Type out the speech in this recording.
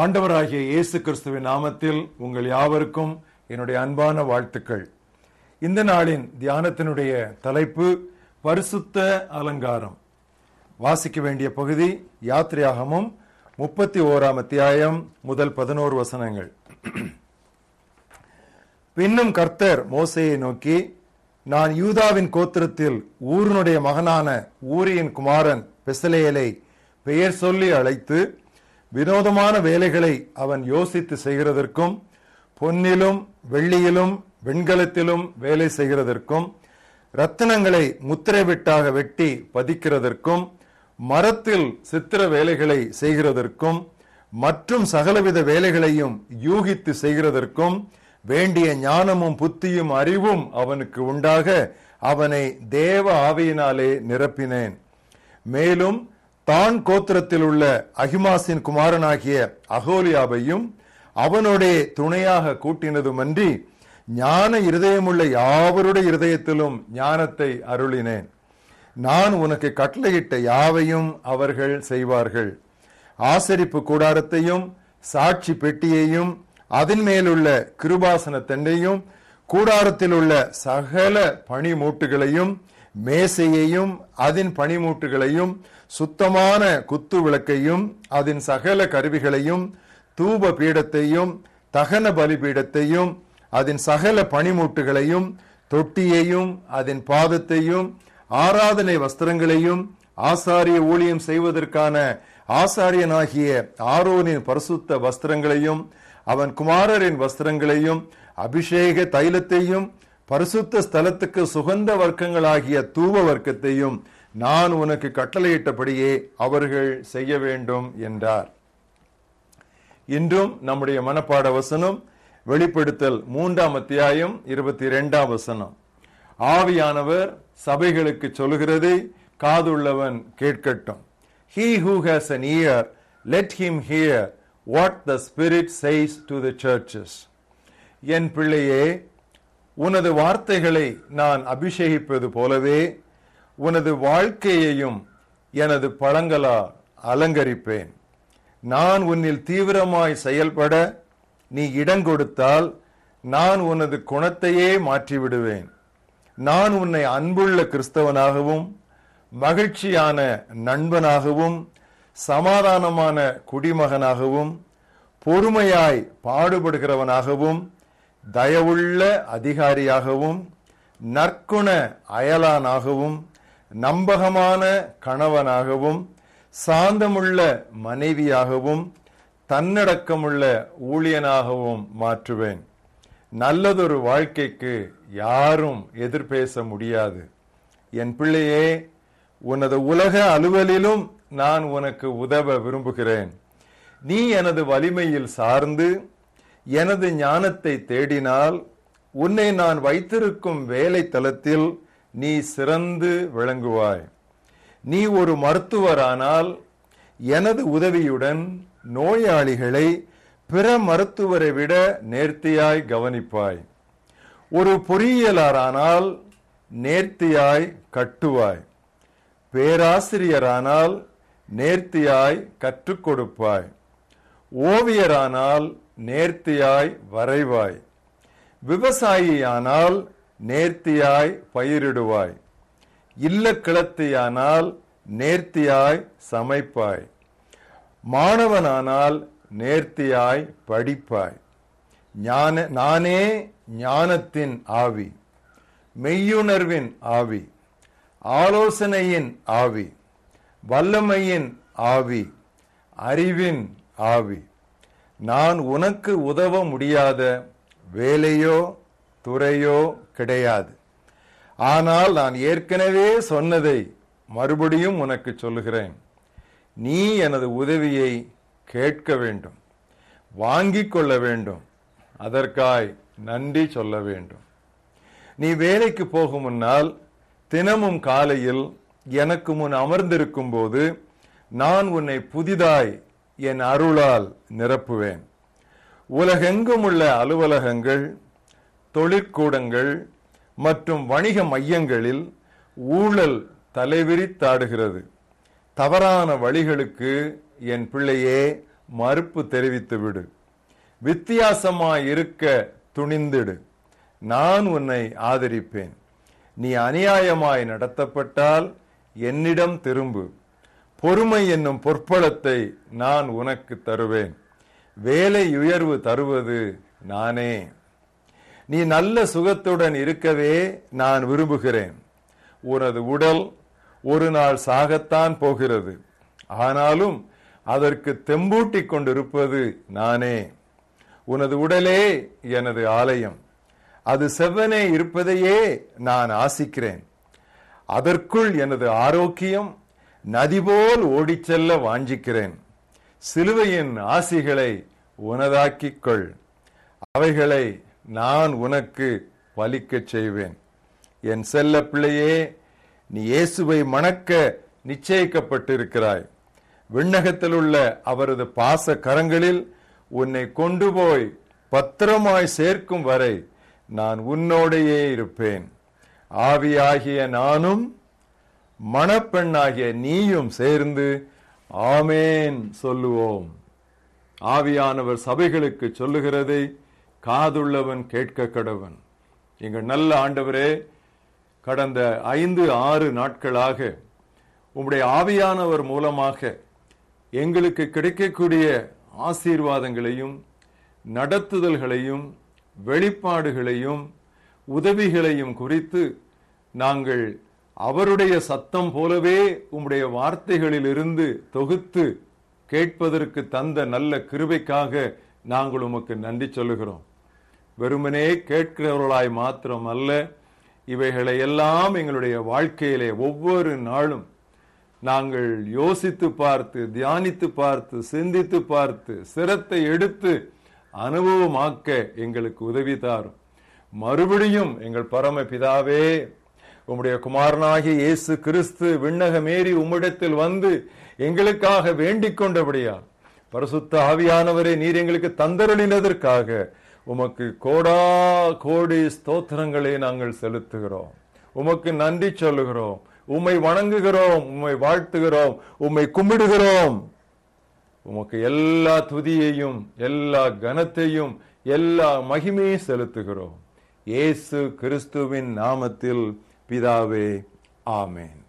ஆண்டவராகிய இயேசு கிறிஸ்துவின் நாமத்தில் உங்கள் யாவருக்கும் என்னுடைய அன்பான வாழ்த்துக்கள். இந்த நாளின் தியானத்தினுடைய தலைப்பு பரிசுத்த அலங்காரம். வாசிக்க வேண்டிய பகுதி யாத்திரையாகமும் முப்பத்தி ஓராம் அத்தியாயம் முதல் பதினோரு வசனங்கள். பின்னும் கர்த்தர் மோசையை நோக்கி நான் யூதாவின் கோத்திரத்தில் ஊரினுடைய மகனான ஊரியின் குமாரன் பெசலேயலை பெயர் சொல்லி அழைத்து வினோதமான வேலைகளை அவன் யோசித்து செய்கிறதற்கும் பொன்னிலும் வெள்ளியிலும் வெண்கலத்திலும் வேலை செய்கிறதற்கும் ரத்தினங்களை முத்திரை விட்டாக வெட்டி பதிக்கிறதற்கும் மரத்தில் சித்திர வேலைகளை செய்கிறதற்கும் மற்றும் சகலவித வேலைகளையும் யூகித்து செய்கிறதற்கும் வேண்டிய ஞானமும் புத்தியும் அறிவும் அவனுக்கு உண்டாக அவனை தேவ ஆவியினாலே நிரப்பினேன். மேலும் தான் கோத்திரத்தில் உள்ள அகிமாசின் குமாரனாகிய அகோலியாவையும் அவனுடைய துணையாக கூட்டினதுமன்றி ஞான இருதயமுள்ள யாவருடைய இருதயத்திலும் ஞானத்தை அருளினேன். நான் உனக்கு கட்டளையிட்ட யாவையும் அவர்கள் செய்வார்கள். ஆசரிப்பு கூடாரத்தையும் சாட்சி பெட்டியையும் அதன் மேலுள்ள கிருபாசன தண்டையும் கூடாரத்தில் உள்ள சகல பனிமூட்டுகளையும் மேசையையும் அதன் பனிமூட்டுகளையும் சுத்தமான குத்து விளக்கையும் அதன் சகல கருவிகளையும் தூப பீடத்தையும் தகன பலிபீடத்தையும் அதன் சகல பனிமூட்டுகளையும் தொட்டியையும் அதன் பாதத்தையும் ஆராதனை வஸ்திரங்களையும் ஆசாரிய ஊழியம் செய்வதற்கான ஆசாரியனாகிய ஆரோனின் பரிசுத்த வஸ்திரங்களையும் அவன் குமாரரின் வஸ்திரங்களையும் அபிஷேக தைலத்தையும் பரிசுத்த ஸ்தலத்துக்கு சுகந்த வர்க்கங்களாகிய தூவ வர்க்கத்தையும் நான் உனக்கு கட்டளையிட்டபடியே அவர்கள் செய்ய வேண்டும் என்றார். இன்றும் நம்முடைய மனப்பாட வசனம் வெளிப்படுத்தல் மூன்றாம் அத்தியாயம் இருபத்தி இரண்டாம் வசனம். ஆவியானவர் சபைகளுக்கு சொல்கிறதை காதுள்ளவன் கேட்கட்டும். He who has an ear, let him hear what the Spirit says to the churches. என் பிள்ளையே உனது வார்த்தைகளை நான் அபிஷேகிப்பது போலவே உனது வாழ்க்கையையும் எனது பழங்களால் அலங்கரிப்பேன். நான் உன்னில் தீவிரமாய் செயல்பட நீ இடங்கொடுத்தால் நான் உனது குணத்தையே மாற்றிவிடுவேன். நான் உன்னை அன்புள்ள கிறிஸ்தவனாகவும் மகிழ்ச்சியான நண்பனாகவும் சமாதானமான குடிமகனாகவும் பொறுமையாய் பாடுபடுகிறவனாகவும் தயவுள்ள அதிகாரியாகவும் நற்குண அயலானாகவும் நம்பகமான கணவனாகவும் சாந்தமுள்ள மனைவியாகவும் தன்னடக்கமுள்ள ஊழியனாகவும் மாற்றுவேன். நல்லதொரு வாழ்க்கைக்கு யாரும் எதிர்பேச முடியாது. என் பிள்ளையே உனது உலக அலுவலிலும் நான் உனக்கு உதவ விரும்புகிறேன். நீ எனது வலிமையில் சார்ந்து எனது ஞானத்தை தேடினால் உன்னை நான் வைத்திருக்கும் வேலை தளத்தில் நீ சிறந்து விளங்குவாய். நீ ஒரு மருத்துவரானால் எனது உதவியுடன் நோயாளிகளை பிற மருத்துவரை விட நேர்த்தியாய் கவனிப்பாய். ஒரு பொறியியலாரானால் நேர்த்தியாய் கட்டுவாய். பேராசிரியரானால் நேர்த்தியாய் கற்றுக் கொடுப்பாய். ஓவியரானால் நேர்த்தியாய் வரைவாய். விவசாயியானால் நேர்த்தியாய் பயிரிடுவாய். இல்லக்கிழத்தியானால் நேர்த்தியாய் சமைப்பாய். மாணவனானால் நேர்த்தியாய் படிப்பாய். ஞான நானே ஞானத்தின் ஆவி. மெய்யுணர்வின் ஆவி. ஆலோசனையின் ஆவி. வல்லமையின் ஆவி. அறிவின் ஆவி. நான் உனக்கு உதவ முடியாத வேலையோ துறையோ கிடையாது. ஆனால் நான் ஏற்கனவே சொன்னதை மறுபடியும் உனக்கு சொல்லுகிறேன். நீ எனது உதவியை கேட்க வேண்டும். வாங்கிக் கொள்ள வேண்டும். அதற்காய் நன்றி சொல்ல வேண்டும். நீ வேலைக்கு போகும் முன்னால் தினமும் காலையில் எனக்கு முன் அமர்ந்திருக்கும் போது நான் உன்னை புதிதாய் என் அருளால் நிரப்புவேன். உலகெங்கும் உள்ள அலுவலகங்கள் தொழிற்கூடங்கள் மற்றும் வணிக மையங்களில் ஊழல் தலைவிரித்தாடுகிறது. தவறான வழிகளுக்கு என் பிள்ளையே மறுப்பு தெரிவித்துவிடு. வித்தியாசமாய் இருக்க துணிந்திடு. நான் உன்னை ஆதரிப்பேன். நீ அநியாயமாய் நடத்தப்பட்டால் என்னிடம் திரும்பு. பொறுமை என்னும் பொற்பளத்தை நான் உனக்கு தருவேன். வேலை உயர்வு தருவது நானே. நீ நல்ல சுகத்துடன் இருக்கவே நான் விரும்புகிறேன். உனது உடல் ஒரு நாள் சாகத்தான் போகிறது. ஆனாலும் அதற்கு தெம்பூட்டிக் கொண்டிருப்பது நானே. உனது உடலே எனது ஆலயம். அது செவ்வனே இருப்பதையே நான் ஆசிக்கிறேன். அதற்குள் எனது ஆரோக்கியம் நதி போல் ஓடிச் செல்ல வாஞ்சிக்கிறேன். சிலுவையின் ஆசிகளை உனதாக்கிக் கொள். அவைகளை நான் உனக்கு பலிக்கச் செய்வேன். என் செல்ல பிள்ளையே நீ இயேசுவை மணக்க நிச்சயிக்கப்பட்டிருக்கிறாய். விண்ணகத்தில் உள்ள அவரது பாச கரங்களில் உன்னை கொண்டு போய் பத்திரமாய் சேர்க்கும் வரை நான் உன்னோடையே இருப்பேன். ஆவியாகிய நானும் மணப்பெண்ணாகிய நீயும் சேர்ந்து ஆமேன் சொல்லுவோம். ஆவியானவர் சபைகளுக்கு சொல்லுகிறதை காதுள்ளவன் கேட்க கடவன். எங்கள் நல்ல ஆண்டவரே கடந்த ஐந்து ஆறு நாட்களாக உம்முடைய ஆவியானவர் மூலமாக எங்களுக்கு கிடைக்கக்கூடிய ஆசீர்வாதங்களையும் நடத்துதல்களையும் வெளிப்பாடுகளையும் உதவிகளையும் குறித்து நாங்கள் அவருடைய சத்தம் போலவே உம்முடைய வார்த்தைகளிலிருந்து தொகுத்து கேட்பதற்கு தந்த நல்ல கிருபைக்காக நாங்கள் உமக்கு நன்றி சொல்லுகிறோம். வெறுமனே கேட்கிறவர்களாய் மாத்திரம் அல்ல இவைகளை எல்லாம் எங்களுடைய வாழ்க்கையிலே ஒவ்வொரு நாளும் நாங்கள் யோசித்து பார்த்து தியானித்து பார்த்து சிந்தித்து பார்த்து சிரத்தை எடுத்து அனுபவமாக்க எங்களுக்கு உதவி தாரும். மறுபடியும் எங்கள் பரம பிதாவே உம்முடைய குமாரனாகிய இயேசு கிறிஸ்து விண்ணகமேறி உம்மிடத்தில் வந்து எங்களுக்காக வேண்டிக் கொண்டபடியா பரிசுத்த ஆவியானவரை நீர் எங்களுக்கு தந்தருளினதற்காக உமக்கு கோடா கோடி ஸ்தோத்திரங்களை நாங்கள் செலுத்துகிறோம். உமக்கு நன்றி சொல்லுகிறோம். உம்மை வணங்குகிறோம். உம்மை வாழ்த்துகிறோம். உம்மை கும்பிடுகிறோம். உமக்கு எல்லா துதியையும் எல்லா கனத்தையும் எல்லா மகிமையும் செலுத்துகிறோம். இயேசு கிறிஸ்துவின் நாமத்தில் பிதாவே ஆமேன்.